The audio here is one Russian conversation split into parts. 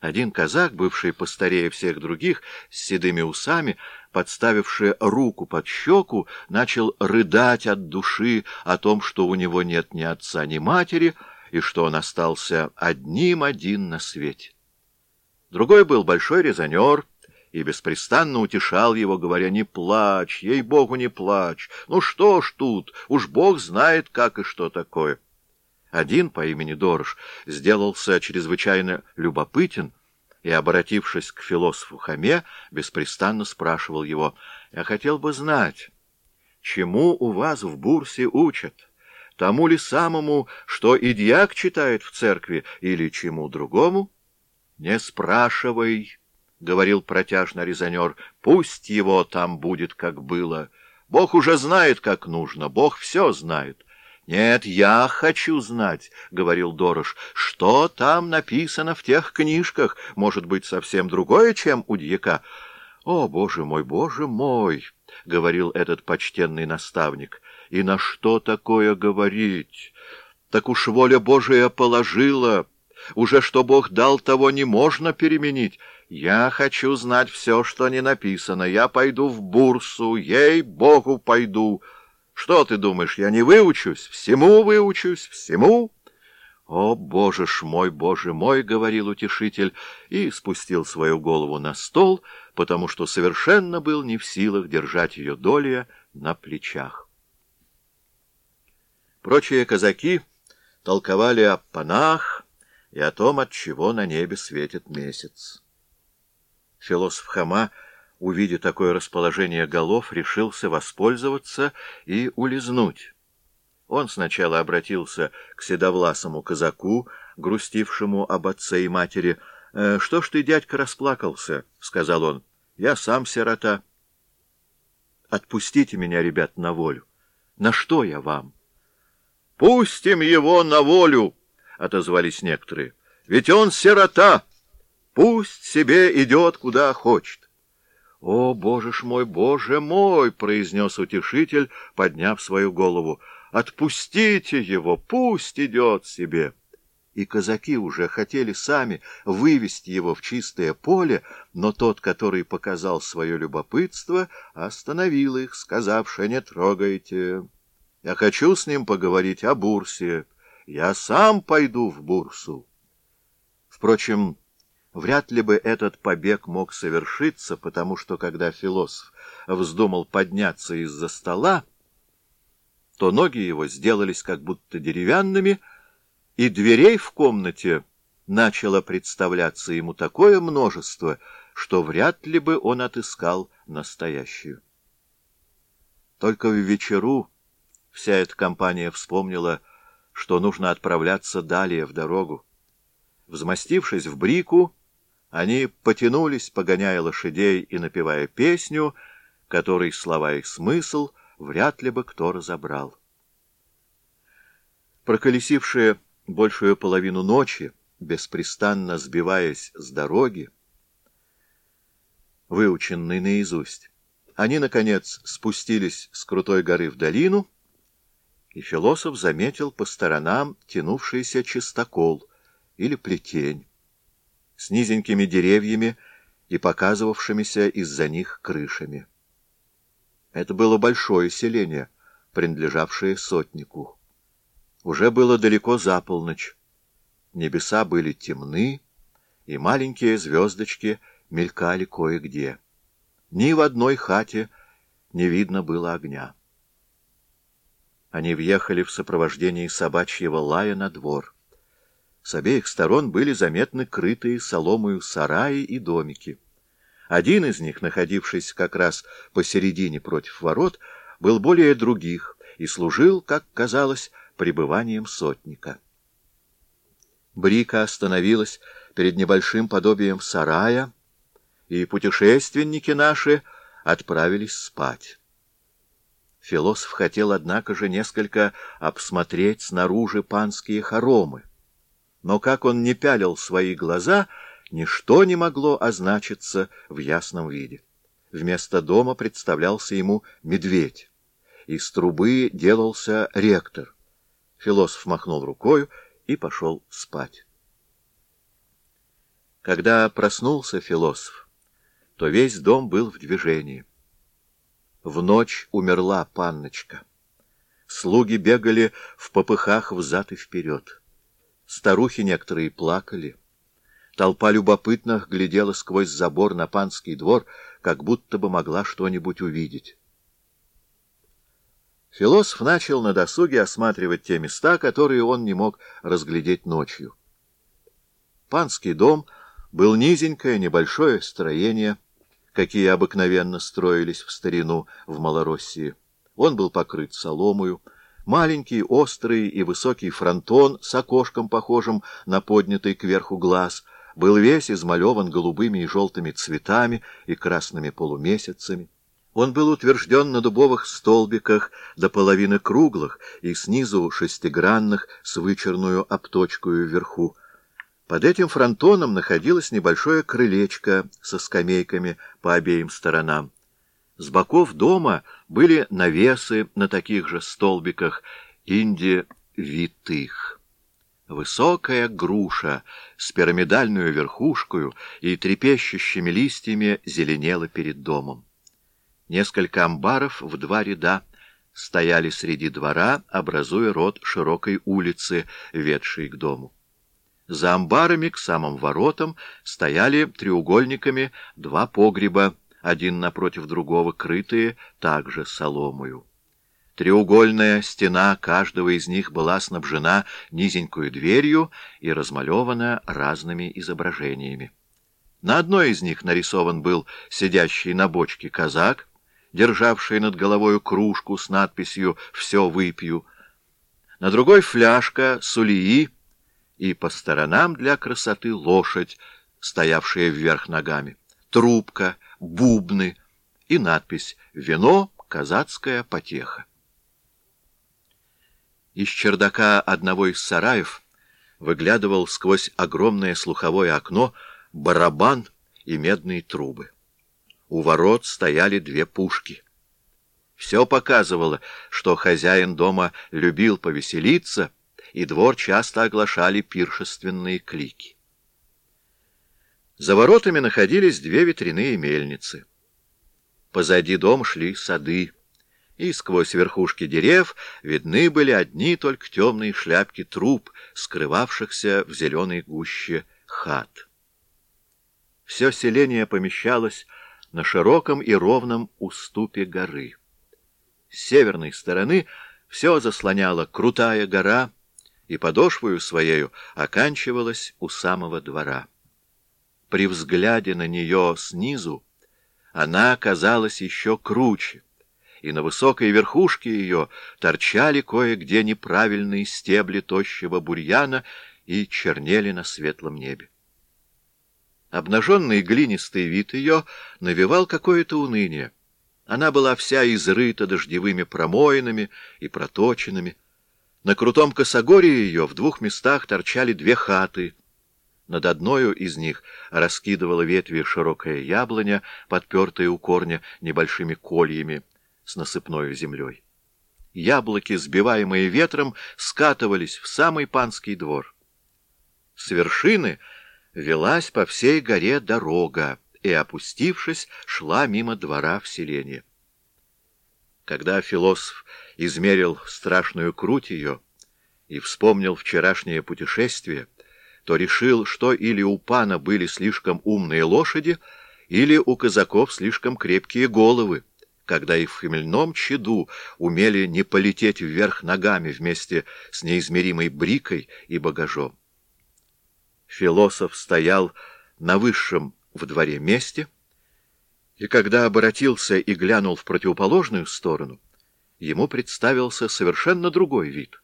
Один казак, бывший постарее всех других, с седыми усами, подставивший руку под щеку, начал рыдать от души о том, что у него нет ни отца, ни матери, и что он остался одним один на свете. Другой был большой резонер и беспрестанно утешал его, говоря, «Не плачь, ей-богу, не плачь! Ну что ж тут, уж Бог знает, как и что такое!» Один по имени Дорож сделался чрезвычайно любопытен и, обратившись к философу Хаме, беспрестанно спрашивал его, «Я хотел бы знать, чему у вас в Бурсе учат? Тому ли самому, что и дьяк читает в церкви, или чему другому?» «Не спрашивай», — говорил протяжно резонер, — «пусть его там будет, как было. Бог уже знает, как нужно, Бог все знает». «Нет, я хочу знать», — говорил Дорош, — «что там написано в тех книжках? Может быть, совсем другое, чем у дьяка?» «О, боже мой, боже мой!» — говорил этот почтенный наставник. «И на что такое говорить? Так уж воля Божия положила. Уже что Бог дал, того не можно переменить. Я хочу знать все, что не написано. Я пойду в бурсу, ей-богу, пойду». Что ты думаешь, я не выучусь? Всему выучусь, всему. О, боже ж мой, боже мой, — говорил утешитель, и спустил свою голову на стол, потому что совершенно был не в силах держать ее долья на плечах. Прочие казаки толковали о панах и о том, от чего на небе светит месяц. Философ Хама — увидя такое расположение голов, решился воспользоваться и улизнуть. Он сначала обратился к седовласому казаку, грустившему об отце и матери. «Э, «Что ж ты, дядька, расплакался?» — сказал он. «Я сам сирота». «Отпустите меня, ребят, на волю. На что я вам?» «Пустим его на волю!» — отозвались некоторые. «Ведь он сирота! Пусть себе идет, куда хочет!» «О, боже ж мой, боже мой!» — произнес утешитель, подняв свою голову. «Отпустите его, пусть идет себе!» И казаки уже хотели сами вывести его в чистое поле, но тот, который показал свое любопытство, остановил их, сказавши, «Не трогайте! Я хочу с ним поговорить о бурсе. Я сам пойду в бурсу!» Впрочем, Вряд ли бы этот побег мог совершиться, потому что, когда философ вздумал подняться из-за стола, то ноги его сделались как будто деревянными, и дверей в комнате начало представляться ему такое множество, что вряд ли бы он отыскал настоящую. Только в вечеру вся эта компания вспомнила, что нужно отправляться далее в дорогу. Взмастившись в брику, они потянулись, погоняя лошадей и напевая песню, которой слова и смысл вряд ли бы кто разобрал. Проколесившие большую половину ночи, беспрестанно сбиваясь с дороги, выученной наизусть, они, наконец, спустились с крутой горы в долину, и философ заметил по сторонам тянувшийся чистокол или плетень с низенькими деревьями и показывавшимися из-за них крышами. Это было большое селение, принадлежавшее сотнику. Уже было далеко за полночь. Небеса были темны, и маленькие звездочки мелькали кое-где. Ни в одной хате не видно было огня. Они въехали в сопровождении собачьего лая на двор. С обеих сторон были заметны крытые соломою сараи и домики. Один из них, находившийся как раз посередине против ворот, был более других и служил, как казалось, пребыванием сотника. Брика остановилась перед небольшим подобием сарая, и путешественники наши отправились спать. Философ хотел, однако же, несколько обсмотреть снаружи панские хоромы но как он не пялил свои глаза, ничто не могло означиться в ясном виде. Вместо дома представлялся ему медведь. Из трубы делался ректор. Философ махнул рукою и пошел спать. Когда проснулся философ, то весь дом был в движении. В ночь умерла панночка. Слуги бегали в попыхах взад и вперед. Старухи некоторые плакали. Толпа любопытных глядела сквозь забор на панский двор, как будто бы могла что-нибудь увидеть. Философ начал на досуге осматривать те места, которые он не мог разглядеть ночью. Панский дом был низенькое, небольшое строение, какие обыкновенно строились в старину в Малороссии. Он был покрыт соломою, маленький, острый и высокий фронтон с окошком, похожим на поднятый кверху глаз, был весь измалеван голубыми и желтыми цветами и красными полумесяцами. Он был утвержден на дубовых столбиках до половины круглых и снизу шестигранных с вычерную обточкою вверху. Под этим фронтоном находилось небольшое крылечко со скамейками по обеим сторонам. С боков дома были навесы на таких же столбиках инди-витых. Высокая груша с пирамидальную верхушкою и трепещущими листьями зеленела перед домом. Несколько амбаров в два ряда стояли среди двора, образуя рот широкой улицы, ведшей к дому. За амбарами к самым воротам стояли треугольниками два погреба, один напротив другого, крытые также соломою. Треугольная стена каждого из них была снабжена низенькую дверью и размалевана разными изображениями. На одной из них нарисован был сидящий на бочке казак, державший над головой кружку с надписью «Все выпью», на другой фляжка сулии и по сторонам для красоты лошадь, стоявшая вверх ногами, трубка, бубны и надпись «Вино, казацкая потеха». Из чердака одного из сараев выглядывал сквозь огромное слуховое окно барабан и медные трубы. У ворот стояли две пушки. Все показывало, что хозяин дома любил повеселиться, и двор часто оглашали пиршественные клики. За воротами находились две ветряные мельницы. Позади дом шли сады, и сквозь верхушки дерев видны были одни только темные шляпки труб, скрывавшихся в зеленой гуще хат. Все селение помещалось на широком и ровном уступе горы. С северной стороны все заслоняла крутая гора, и подошвою своею оканчивалась у самого двора. При взгляде на нее снизу она казалась еще круче, и на высокой верхушке ее торчали кое-где неправильные стебли тощего бурьяна и чернели на светлом небе. Обнаженный глинистый вид ее навевал какое-то уныние. Она была вся изрыта дождевыми промоинами и проточенными. На крутом косогоре ее в двух местах торчали две хаты. Над одною из них раскидывала ветви широкая яблоня, подпертая у корня небольшими кольями с насыпной землей. Яблоки, сбиваемые ветром, скатывались в самый панский двор. С вершины — велась по всей горе дорога и, опустившись, шла мимо двора в селение. Когда философ измерил страшную круть ее и вспомнил вчерашнее путешествие, то решил, что или у пана были слишком умные лошади, или у казаков слишком крепкие головы, когда и в хмельном чаду умели не полететь вверх ногами вместе с неизмеримой брикой и багажом. Философ стоял на высшем в дворе месте, и когда обратился и глянул в противоположную сторону, ему представился совершенно другой вид.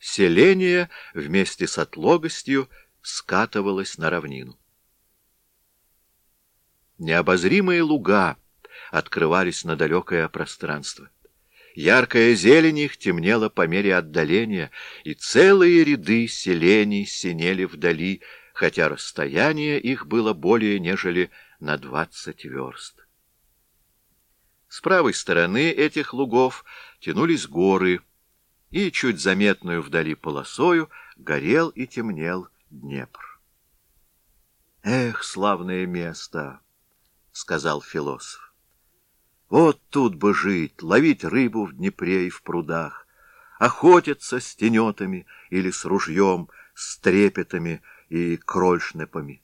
Селение вместе с отлогостью скатывалось на равнину. Необозримые луга открывались на далекое пространство. Яркая зелень их темнела по мере отдаления, и целые ряды селений синели вдали, хотя расстояние их было более нежели на двадцать верст. С правой стороны этих лугов тянулись горы, и чуть заметную вдали полосою горел и темнел Днепр. Эх, славное место, — сказал философ. Вот тут бы жить, ловить рыбу в Днепре и в прудах, охотиться с тенетами или с ружьем, с трепетами и крольшнепами.